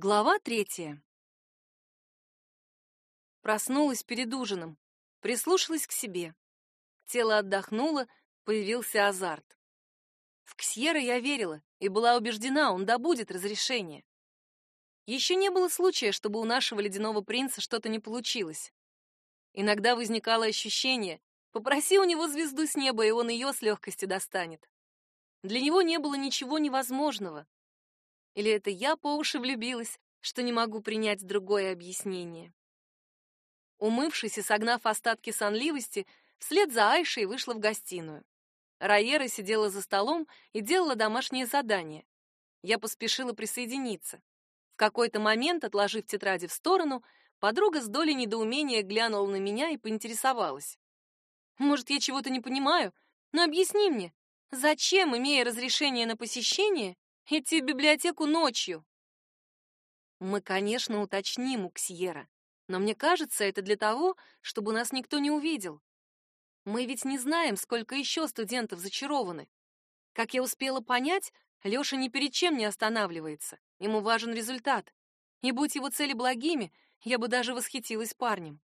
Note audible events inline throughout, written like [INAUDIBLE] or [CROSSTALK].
Глава третья. Проснулась перед ужином, прислушалась к себе. Тело отдохнуло, появился азарт. В Ксьера я верила и была убеждена, он добудет разрешение. Еще не было случая, чтобы у нашего ледяного принца что-то не получилось. Иногда возникало ощущение, попроси у него звезду с неба, и он ее с легкостью достанет. Для него не было ничего невозможного. Или это я по уши влюбилась, что не могу принять другое объяснение? Умывшись и согнав остатки сонливости, вслед за Айшей вышла в гостиную. Раера сидела за столом и делала домашнее задание. Я поспешила присоединиться. В какой-то момент, отложив тетради в сторону, подруга с долей недоумения глянула на меня и поинтересовалась. «Может, я чего-то не понимаю? Но объясни мне, зачем, имея разрешение на посещение, Идти в библиотеку ночью. Мы, конечно, уточним у Ксьера, но мне кажется, это для того, чтобы нас никто не увидел. Мы ведь не знаем, сколько еще студентов зачарованы. Как я успела понять, Лёша ни перед чем не останавливается. Ему важен результат. И будь его цели благими, я бы даже восхитилась парнем.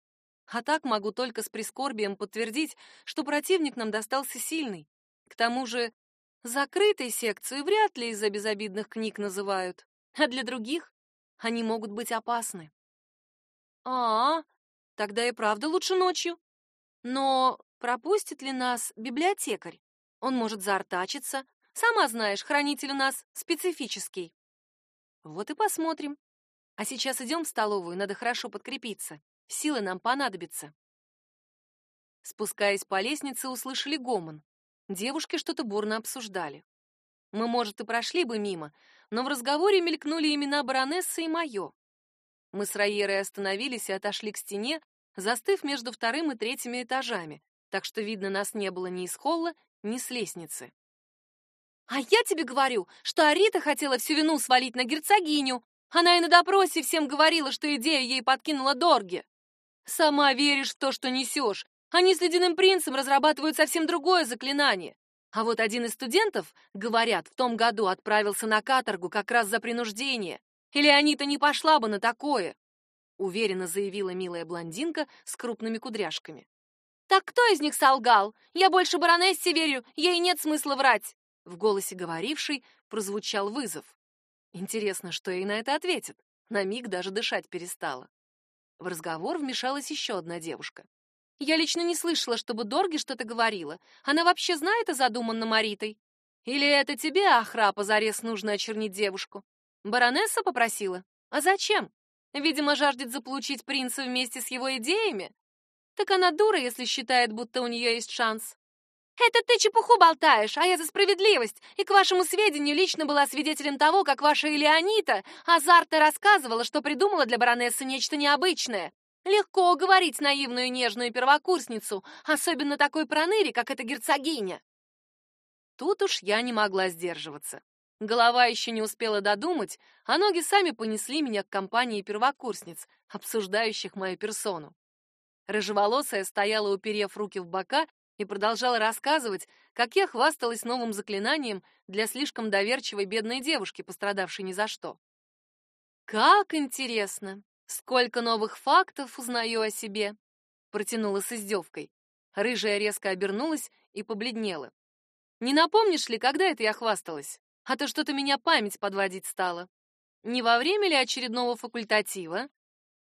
А так могу только с прискорбием подтвердить, что противник нам достался сильный. К тому же Закрытой секцию вряд ли из-за безобидных книг называют, а для других они могут быть опасны. А, -а тогда и правда лучше ночью. Но пропустит ли нас библиотекарь? Он может заортачиться. Сама знаешь, хранитель у нас специфический. Вот и посмотрим. А сейчас идем в столовую, надо хорошо подкрепиться. Силы нам понадобятся. Спускаясь по лестнице, услышали гомон. Девушки что-то бурно обсуждали. Мы, может, и прошли бы мимо, но в разговоре мелькнули имена баронессы и мое. Мы с Райерой остановились и отошли к стене, застыв между вторым и третьими этажами, так что видно нас не было ни из холла, ни с лестницы. «А я тебе говорю, что Арита хотела всю вину свалить на герцогиню. Она и на допросе всем говорила, что идею ей подкинула Дорги. Сама веришь в то, что несешь, они с ледяным принцем разрабатывают совсем другое заклинание. А вот один из студентов, говорят, в том году отправился на каторгу как раз за принуждение. Или Анита не пошла бы на такое, уверенно заявила милая блондинка с крупными кудряшками. Так кто из них солгал? Я больше баронессе верю, ей нет смысла врать. В голосе говорившей прозвучал вызов. Интересно, что ей на это ответит. На миг даже дышать перестала. В разговор вмешалась еще одна девушка. Я лично не слышала, чтобы Дорги что-то говорила. Она вообще знает о задуманном Маритой? Или это тебе, Ахра, позарез нужно очернить девушку? Баронесса попросила? А зачем? Видимо, жаждет заполучить принца вместе с его идеями. Так она дура, если считает, будто у нее есть шанс. Это ты чепуху болтаешь, а я за справедливость. И к вашему сведению лично была свидетелем того, как ваша Элеонита азартно рассказывала, что придумала для баронессы нечто необычное. Легко уговорить наивную нежную первокурсницу, особенно такой проныре, как эта герцогиня. Тут уж я не могла сдерживаться. Голова еще не успела додумать, а ноги сами понесли меня к компании первокурсниц, обсуждающих мою персону. Рыжеволосая стояла, уперев руки в бока, и продолжала рассказывать, как я хвасталась новым заклинанием для слишком доверчивой бедной девушки, пострадавшей ни за что. Как интересно! Сколько новых фактов узнаю о себе, протянула с издевкой. Рыжая резко обернулась и побледнела. Не напомнишь ли, когда это я хвасталась? А то что-то меня память подводить стала. Не во время ли очередного факультатива?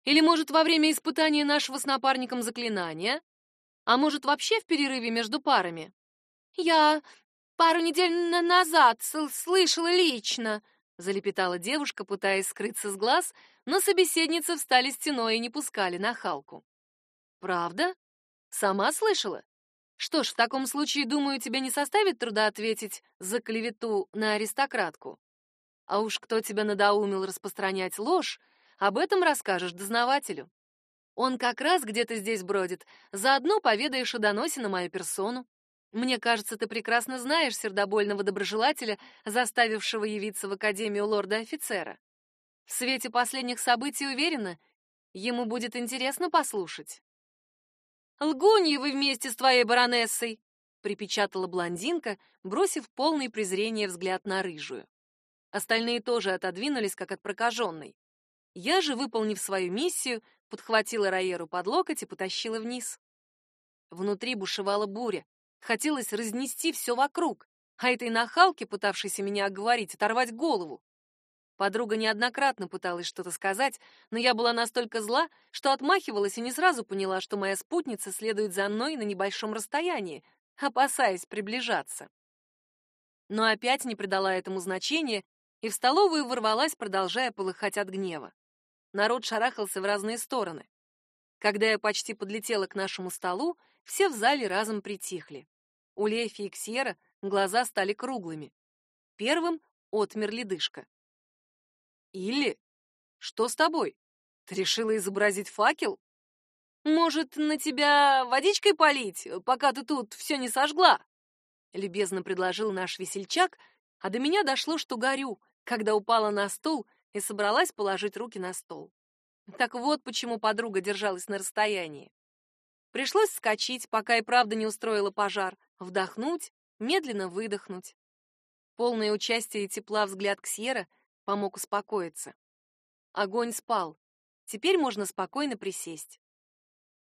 Или, может, во время испытания нашего с напарником заклинания? А может, вообще в перерыве между парами? Я пару недель назад слышала лично, залепетала девушка, пытаясь скрыться с глаз, но собеседницы встали стеной и не пускали на халку. Правда? Сама слышала? Что ж, в таком случае, думаю, тебе не составит труда ответить за клевету на аристократку. А уж кто тебя надоумил распространять ложь, об этом расскажешь дознавателю. Он как раз где-то здесь бродит, заодно поведаешь о доносе на мою персону. Мне кажется, ты прекрасно знаешь сердобольного доброжелателя, заставившего явиться в академию лорда-офицера. В свете последних событий уверена, ему будет интересно послушать. «Лгуньи вы вместе с твоей баронессой!» — припечатала блондинка, бросив полный презрение взгляд на рыжую. Остальные тоже отодвинулись, как от прокаженной. Я же, выполнив свою миссию, подхватила Раеру под локоть и потащила вниз. Внутри бушевала буря. Хотелось разнести все вокруг, а этой нахалке, пытавшейся меня оговорить, оторвать голову. Подруга неоднократно пыталась что-то сказать, но я была настолько зла, что отмахивалась и не сразу поняла, что моя спутница следует за мной на небольшом расстоянии, опасаясь приближаться. Но опять не придала этому значения и в столовую ворвалась, продолжая полыхать от гнева. Народ шарахался в разные стороны. Когда я почти подлетела к нашему столу, все в зале разом притихли. У Лефи и Ксьера глаза стали круглыми. Первым отмер ледышка. Или? Что с тобой? Ты решила изобразить факел? Может, на тебя водичкой полить, пока ты тут все не сожгла? Любезно предложил наш весельчак, а до меня дошло, что горю, когда упала на стул и собралась положить руки на стол. Так вот почему подруга держалась на расстоянии. Пришлось вскочить, пока и правда не устроила пожар, вдохнуть, медленно выдохнуть. Полное участие и тепла взгляд Ксьера помог успокоиться. Огонь спал. Теперь можно спокойно присесть.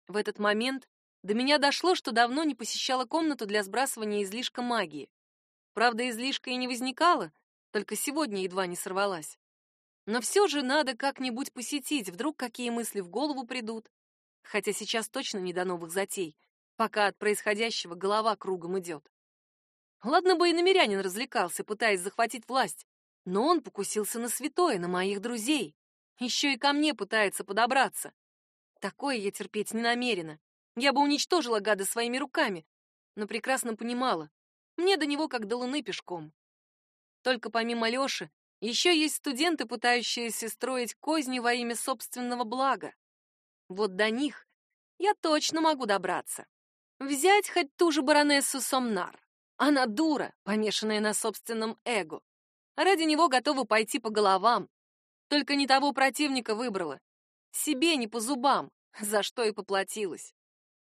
В этот момент до меня дошло, что давно не посещала комнату для сбрасывания излишка магии. Правда, излишка и не возникало, только сегодня едва не сорвалась. Но все же надо как-нибудь посетить, вдруг какие мысли в голову придут. Хотя сейчас точно не до новых затей, пока от происходящего голова кругом идет. Ладно бы и намерянин развлекался, пытаясь захватить власть, но он покусился на святое, на моих друзей. Еще и ко мне пытается подобраться. Такое я терпеть не намерена. Я бы уничтожила гада своими руками, но прекрасно понимала, мне до него как до луны пешком. Только помимо Лёши, еще есть студенты, пытающиеся строить козни во имя собственного блага. Вот до них я точно могу добраться. Взять хоть ту же баронессу Сомнар. Она дура, помешанная на собственном эго. Ради него готова пойти по головам. Только не того противника выбрала. Себе не по зубам, [LAUGHS] за что и поплатилась.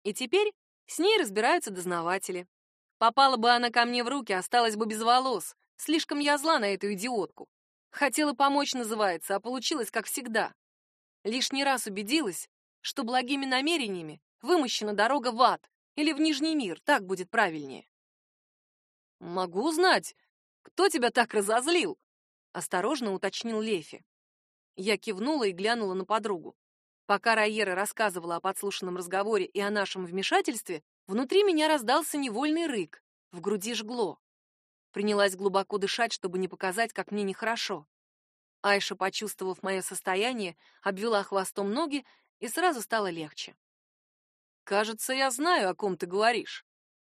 И теперь с ней разбираются дознаватели. Попала бы она ко мне в руки, осталась бы без волос. Слишком я зла на эту идиотку. Хотела помочь, называется, а получилось как всегда. Лишний раз убедилась, что благими намерениями вымощена дорога в ад или в Нижний мир, так будет правильнее. Могу знать, кто тебя так разозлил? Осторожно уточнил Лефи. Я кивнула и глянула на подругу. Пока Райера рассказывала о подслушанном разговоре и о нашем вмешательстве, внутри меня раздался невольный рык, в груди жгло. Принялась глубоко дышать, чтобы не показать, как мне нехорошо. Айша, почувствовав мое состояние, обвела хвостом ноги, и сразу стало легче. «Кажется, я знаю, о ком ты говоришь.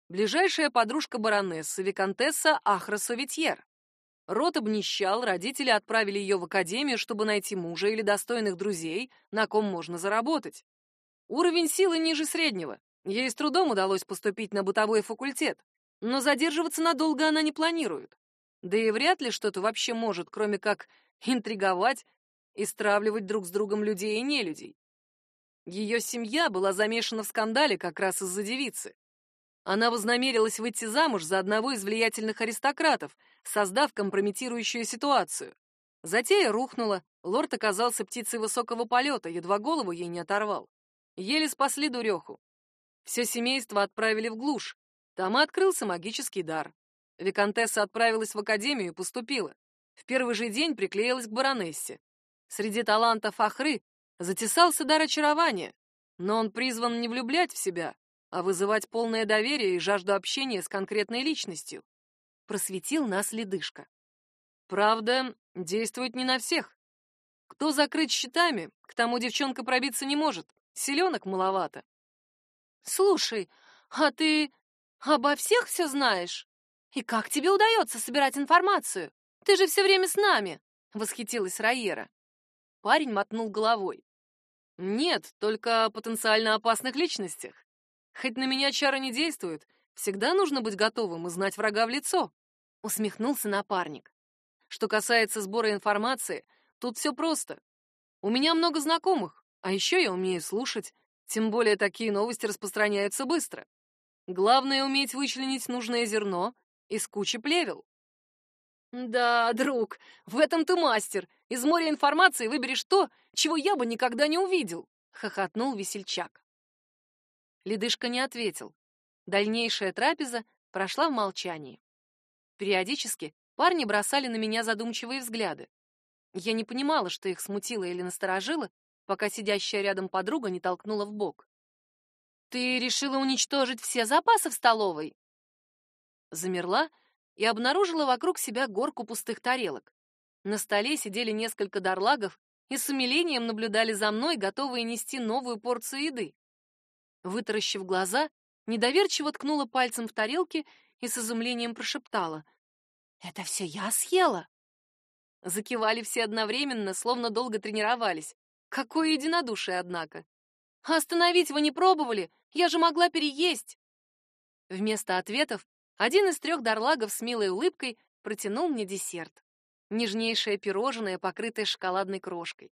Ближайшая подружка баронессы, виконтесса Ахра Советьер. Рот обнищал, родители отправили ее в академию, чтобы найти мужа или достойных друзей, на ком можно заработать. Уровень силы ниже среднего. Ей с трудом удалось поступить на бытовой факультет, но задерживаться надолго она не планирует. Да и вряд ли что-то вообще может, кроме как интриговать и стравливать друг с другом людей и нелюдей. Ее семья была замешана в скандале как раз из-за девицы. Она вознамерилась выйти замуж за одного из влиятельных аристократов, создав компрометирующую ситуацию. Затея рухнула, лорд оказался птицей высокого полета, едва голову ей не оторвал. Еле спасли дуреху. Все семейство отправили в глушь. Там и открылся магический дар. Викантесса отправилась в академию и поступила. В первый же день приклеилась к баронессе. Среди талантов Ахры затесался дар очарования, но он призван не влюблять в себя, а вызывать полное доверие и жажду общения с конкретной личностью. Просветил нас ледышка. Правда, действует не на всех. Кто закрыт щитами, к тому девчонка пробиться не может. Селенок маловато. Слушай, а ты обо всех все знаешь? И как тебе удается собирать информацию? Ты же все время с нами, восхитилась Раера. Парень мотнул головой. Нет, только о потенциально опасных личностях. Хоть на меня чары не действуют, всегда нужно быть готовым и знать врага в лицо. Усмехнулся напарник. Что касается сбора информации, тут все просто. У меня много знакомых, а еще я умею слушать, тем более такие новости распространяются быстро. Главное уметь вычленить нужное зерно из кучи плевел. Да, друг, в этом ты мастер. Из моря информации выберешь то, чего я бы никогда не увидел, хохотнул весельчак. Ледышка не ответил. Дальнейшая трапеза прошла в молчании. Периодически парни бросали на меня задумчивые взгляды. Я не понимала, что их смутило или насторожило, пока сидящая рядом подруга не толкнула в бок. Ты решила уничтожить все запасы в столовой? Замерла и обнаружила вокруг себя горку пустых тарелок. На столе сидели несколько дарлагов и с умилением наблюдали за мной, готовые нести новую порцию еды. Вытаращив глаза, недоверчиво ткнула пальцем в тарелки и с изумлением прошептала: "Это все я съела?" Закивали все одновременно, словно долго тренировались. Какое единодушие, однако. остановить вы не пробовали? Я же могла переесть. Вместо ответов один из трех дарлагов с милой улыбкой протянул мне десерт. Нежнейшее пирожное, покрытое шоколадной крошкой.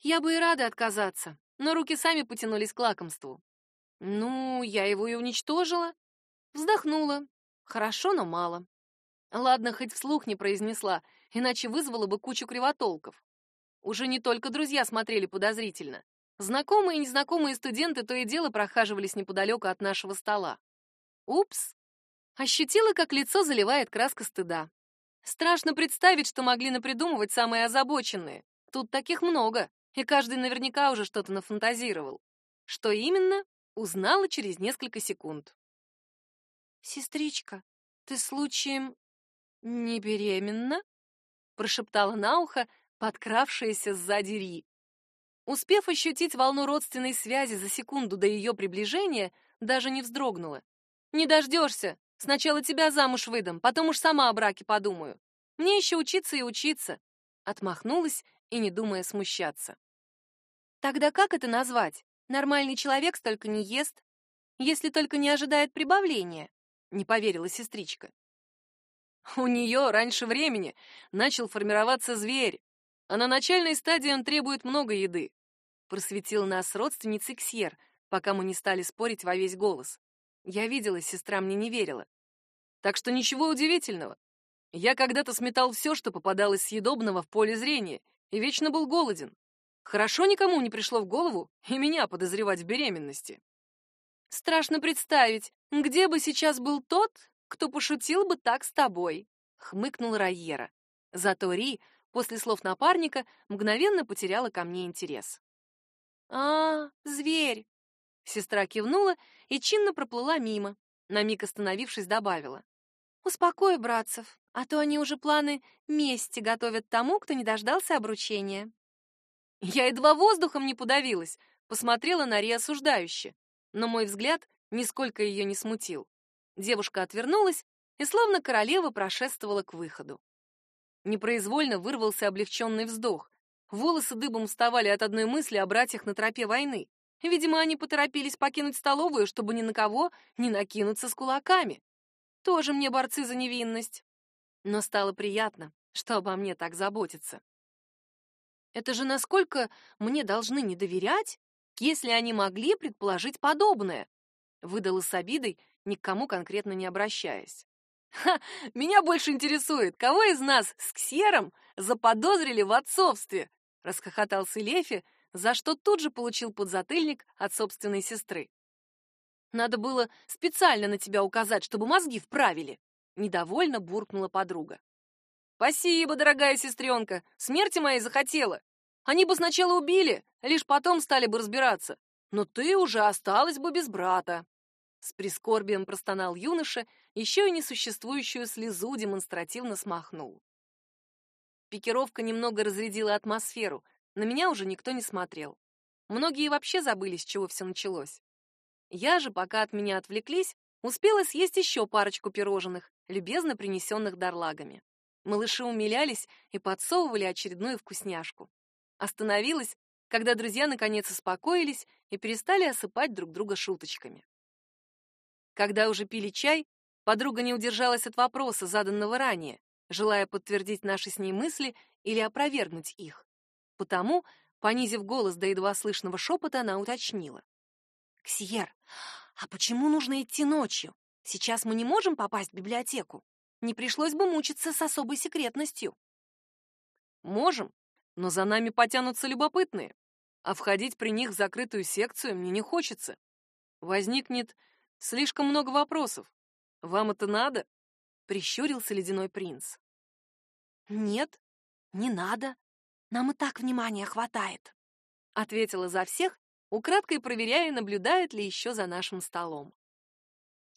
Я бы и рада отказаться, но руки сами потянулись к лакомству. Ну, я его и уничтожила. Вздохнула. Хорошо, но мало. Ладно, хоть вслух не произнесла, иначе вызвала бы кучу кривотолков. Уже не только друзья смотрели подозрительно. Знакомые и незнакомые студенты то и дело прохаживались неподалеку от нашего стола. Упс. Ощутила, как лицо заливает краска стыда. Страшно представить, что могли напридумывать самые озабоченные. Тут таких много, и каждый наверняка уже что-то нафантазировал. Что именно, узнала через несколько секунд. «Сестричка, ты случаем не беременна?» прошептала на ухо подкравшаяся сзади Ри. Успев ощутить волну родственной связи за секунду до ее приближения, даже не вздрогнула. «Не дождешься! Сначала тебя замуж выдам, потом уж сама о браке подумаю. Мне еще учиться и учиться!» Отмахнулась и не думая смущаться. «Тогда как это назвать? Нормальный человек столько не ест, если только не ожидает прибавления», — не поверила сестричка. «У нее раньше времени начал формироваться зверь, а на начальной стадии он требует много еды. Просветил нас родственница Ксьер, пока мы не стали спорить во весь голос. Я видела, сестра мне не верила. Так что ничего удивительного. Я когда-то сметал все, что попадалось съедобного в поле зрения, и вечно был голоден. Хорошо никому не пришло в голову и меня подозревать в беременности. Страшно представить, где бы сейчас был тот, кто пошутил бы так с тобой, хмыкнул Райера. Зато Ри после слов напарника мгновенно потеряла ко мне интерес. «А, зверь!» Сестра кивнула и чинно проплыла мимо, на миг остановившись, добавила. «Успокой братцев, а то они уже планы мести готовят тому, кто не дождался обручения». Я едва воздухом не подавилась, посмотрела на Ри осуждающе, но мой взгляд нисколько ее не смутил. Девушка отвернулась и словно королева прошествовала к выходу. Непроизвольно вырвался облегченный вздох. Волосы дыбом вставали от одной мысли о братьях на тропе войны. Видимо, они поторопились покинуть столовую, чтобы ни на кого не накинуться с кулаками. Тоже мне борцы за невинность. Но стало приятно, что обо мне так заботятся. Это же насколько мне должны не доверять, если они могли предположить подобное? Выдала с обидой, ни к кому конкретно не обращаясь. Ха, меня больше интересует, кого из нас с Ксером заподозрили в отцовстве, расхохотался Лефи, за что тут же получил подзатыльник от собственной сестры. Надо было специально на тебя указать, чтобы мозги вправили, недовольно буркнула подруга. Спасибо, дорогая сестренка, смерти моей захотела. Они бы сначала убили, лишь потом стали бы разбираться. Но ты уже осталась бы без брата. С прискорбием простонал юноша, еще и несуществующую слезу демонстративно смахнул. Пикировка немного разрядила атмосферу, на меня уже никто не смотрел. Многие вообще забыли, с чего все началось. Я же, пока от меня отвлеклись, успела съесть еще парочку пирожных, любезно принесенных дарлагами. Малыши умилялись и подсовывали очередную вкусняшку. Остановилась, когда друзья наконец успокоились и перестали осыпать друг друга шуточками. Когда уже пили чай, подруга не удержалась от вопроса, заданного ранее, желая подтвердить наши с ней мысли или опровергнуть их. Потому, понизив голос до едва слышного шепота, она уточнила. «Ксиер, а почему нужно идти ночью? Сейчас мы не можем попасть в библиотеку?» не пришлось бы мучиться с особой секретностью. Можем, но за нами потянутся любопытные, а входить при них в закрытую секцию мне не хочется. Возникнет слишком много вопросов. Вам это надо? Прищурился ледяной принц. Нет, не надо. Нам и так внимания хватает, ответила за всех, украдкой проверяя, наблюдает ли еще за нашим столом.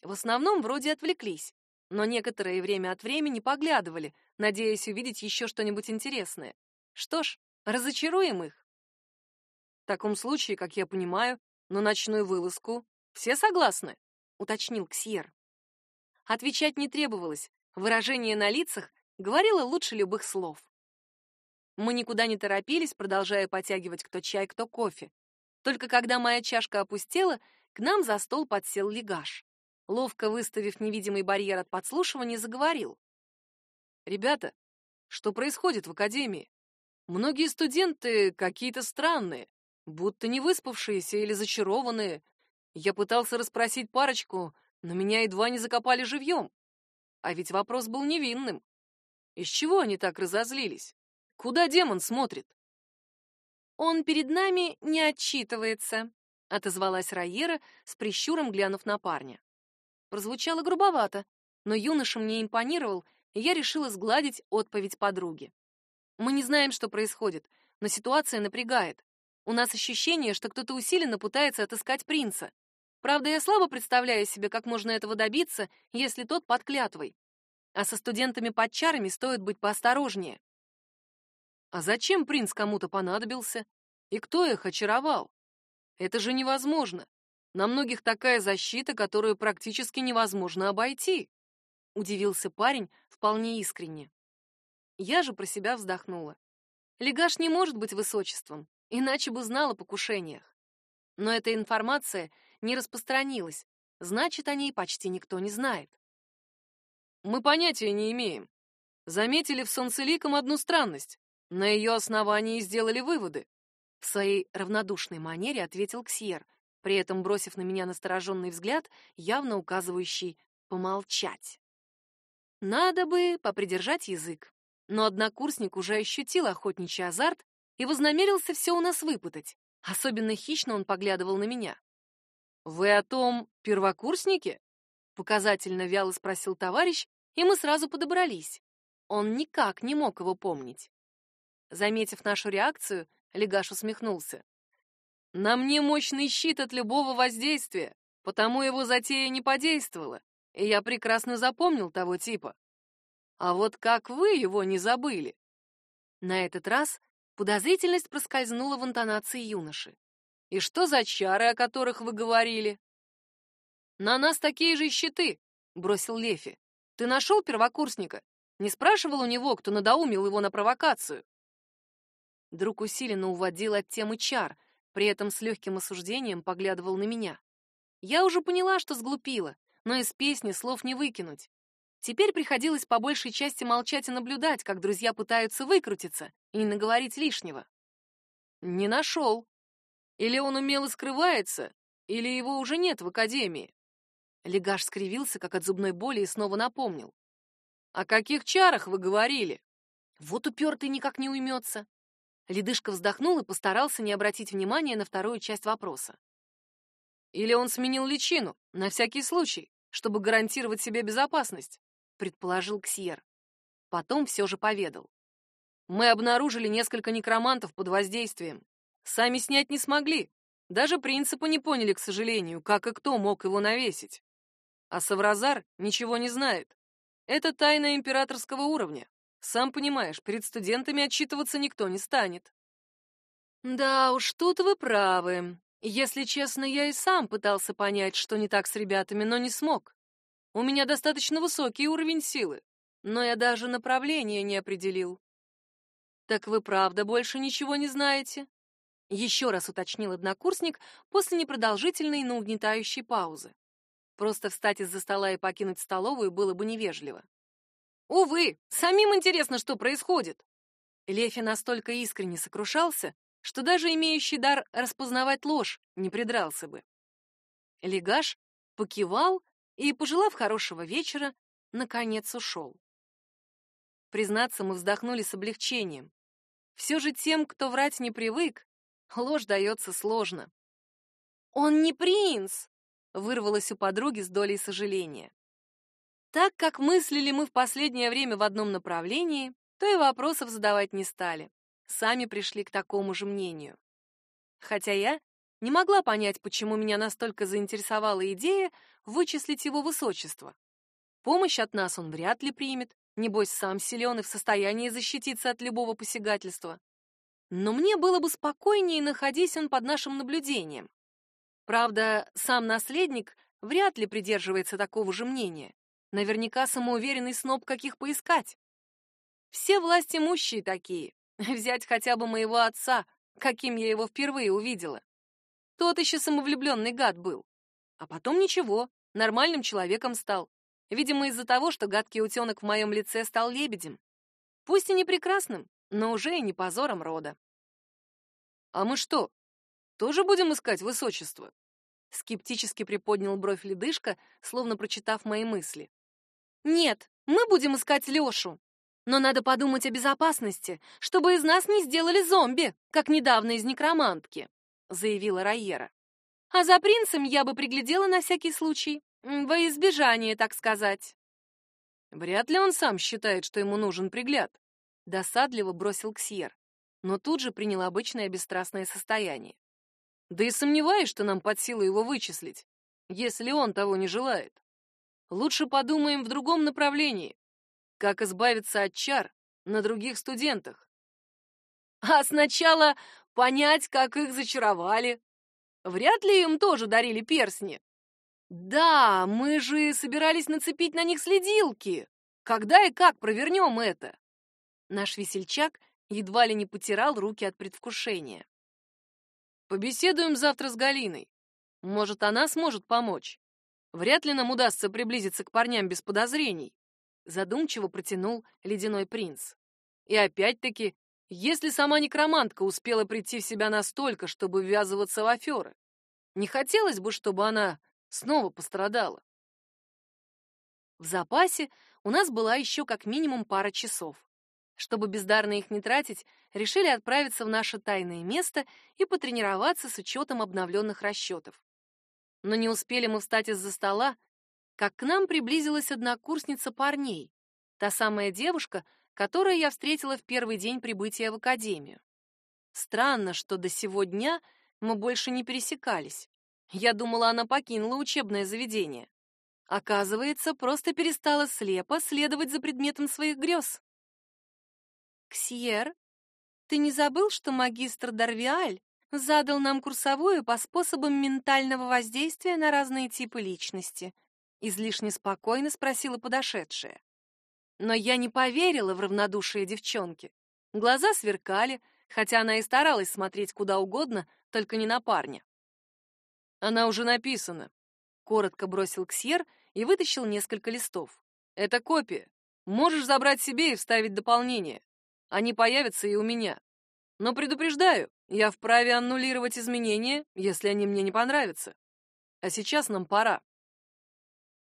В основном вроде отвлеклись, но некоторое время от времени поглядывали, надеясь увидеть еще что-нибудь интересное. Что ж, разочаруем их. В таком случае, как я понимаю, на ночную вылазку все согласны, уточнил Ксьер. Отвечать не требовалось, выражение на лицах говорило лучше любых слов. Мы никуда не торопились, продолжая потягивать кто чай, кто кофе. Только когда моя чашка опустела, к нам за стол подсел Легаш ловко выставив невидимый барьер от подслушивания, заговорил. «Ребята, что происходит в академии? Многие студенты какие-то странные, будто не выспавшиеся или зачарованные. Я пытался расспросить парочку, но меня едва не закопали живьем. А ведь вопрос был невинным. Из чего они так разозлились? Куда демон смотрит? Он перед нами не отчитывается, отозвалась Раера с прищуром глянув на парня. Прозвучало грубовато, но юноша мне импонировал, и я решила сгладить отповедь подруги. Мы не знаем, что происходит, но ситуация напрягает. У нас ощущение, что кто-то усиленно пытается отыскать принца. Правда, я слабо представляю себе, как можно этого добиться, если тот под клятвой. А со студентами под чарами стоит быть поосторожнее. А зачем принц кому-то понадобился? И кто их очаровал? Это же невозможно. На многих такая защита, которую практически невозможно обойти. Удивился парень вполне искренне. Я же про себя вздохнула. Легаш не может быть высочеством, иначе бы знал о покушениях. Но эта информация не распространилась, значит, о ней почти никто не знает. Мы понятия не имеем. Заметили в Солнцеликом одну странность. На ее основании сделали выводы. В своей равнодушной манере ответил Ксьер, при этом бросив на меня настороженный взгляд, явно указывающий помолчать. Надо бы попридержать язык. Но однокурсник уже ощутил охотничий азарт и вознамерился все у нас выпытать. Особенно хищно он поглядывал на меня. «Вы о том первокурснике?» Показательно вяло спросил товарищ, и мы сразу подобрались. Он никак не мог его помнить. Заметив нашу реакцию, Легаш усмехнулся. На мне мощный щит от любого воздействия, потому его затея не подействовала, и я прекрасно запомнил того типа. А вот как вы его не забыли? На этот раз подозрительность проскользнула в интонации юноши. И что за чары, о которых вы говорили? На нас такие же щиты, бросил Лефи. Ты нашел первокурсника? Не спрашивал у него, кто надоумил его на провокацию? Друг усиленно уводил от темы чар — при этом с легким осуждением поглядывал на меня. Я уже поняла, что сглупила, но из песни слов не выкинуть. Теперь приходилось по большей части молчать и наблюдать, как друзья пытаются выкрутиться и не наговорить лишнего. Не нашел. Или он умело скрывается, или его уже нет в академии. Легаш скривился, как от зубной боли, и снова напомнил. «О каких чарах вы говорили?» Вот упертый никак не уймется. Ледышка вздохнул и постарался не обратить внимания на вторую часть вопроса. Или он сменил личину, на всякий случай, чтобы гарантировать себе безопасность, предположил Ксьер. Потом все же поведал. Мы обнаружили несколько некромантов под воздействием. Сами снять не смогли. Даже принципы не поняли, к сожалению, как и кто мог его навесить. А Савразар ничего не знает. Это тайна императорского уровня. Сам понимаешь, перед студентами отчитываться никто не станет. Да уж, тут вы правы. Если честно, я и сам пытался понять, что не так с ребятами, но не смог. У меня достаточно высокий уровень силы, но я даже направление не определил. Так вы правда больше ничего не знаете? Еще раз уточнил однокурсник после непродолжительной, но угнетающей паузы. Просто встать из-за стола и покинуть столовую было бы невежливо. Увы, самим интересно, что происходит. Лефи настолько искренне сокрушался, что даже имеющий дар распознавать ложь не придрался бы. Легаш покивал и, пожелав хорошего вечера, наконец ушел. Признаться, мы вздохнули с облегчением. Все же тем, кто врать не привык, ложь дается сложно. «Он не принц!» — вырвалось у подруги с долей сожаления. Так как мыслили мы в последнее время в одном направлении, то и вопросов задавать не стали. Сами пришли к такому же мнению. Хотя я не могла понять, почему меня настолько заинтересовала идея вычислить его высочество. Помощь от нас он вряд ли примет, небось сам силен и в состоянии защититься от любого посягательства. Но мне было бы спокойнее, находясь он под нашим наблюдением. Правда, сам наследник вряд ли придерживается такого же мнения. Наверняка самоуверенный сноб, каких поискать. Все власть имущие такие. [LAUGHS] Взять хотя бы моего отца, каким я его впервые увидела. Тот еще самовлюбленный гад был. А потом ничего, нормальным человеком стал. Видимо, из-за того, что гадкий утенок в моем лице стал лебедем. Пусть и не прекрасным, но уже и не позором рода. «А мы что, тоже будем искать высочество?» Скептически приподнял бровь ледышка, словно прочитав мои мысли. «Нет, мы будем искать Лешу. Но надо подумать о безопасности, чтобы из нас не сделали зомби, как недавно из некромантки», заявила Райера. «А за принцем я бы приглядела на всякий случай, во избежание, так сказать». «Вряд ли он сам считает, что ему нужен пригляд», досадливо бросил Ксьер, но тут же принял обычное бесстрастное состояние. «Да и сомневаюсь, что нам под силу его вычислить, если он того не желает. Лучше подумаем в другом направлении. Как избавиться от чар на других студентах?» «А сначала понять, как их зачаровали. Вряд ли им тоже дарили персни. Да, мы же собирались нацепить на них следилки. Когда и как провернем это? Наш весельчак едва ли не потирал руки от предвкушения. Побеседуем завтра с Галиной. Может, она сможет помочь. Вряд ли нам удастся приблизиться к парням без подозрений. Задумчиво протянул ледяной принц. И опять-таки если сама некромантка успела прийти в себя настолько, чтобы ввязываться в аферы. Не хотелось бы, чтобы она снова пострадала. В запасе у нас была еще как минимум пара часов. Чтобы бездарно их не тратить, решили отправиться в наше тайное место и потренироваться с учетом обновленных расчетов. Но не успели мы встать из-за стола, как к нам приблизилась однокурсница парней, та самая девушка, которую я встретила в первый день прибытия в академию. Странно, что до сего дня мы больше не пересекались. Я думала, она покинула учебное заведение. Оказывается, просто перестала слепо следовать за предметом своих грез. «Ксьер, ты не забыл, что магистр Дарвиаль задал нам курсовую по способам ментального воздействия на разные типы личности?» Излишне спокойно спросила подошедшая. Но я не поверила в равнодушие девчонки. Глаза сверкали, хотя она и старалась смотреть куда угодно, только не на парня. Она уже написана. Коротко бросил Ксьер и вытащил несколько листов. Это копия. Можешь забрать себе и вставить дополнение. Они появятся и у меня. Но предупреждаю, я вправе аннулировать изменения, если они мне не понравятся. А сейчас нам пора.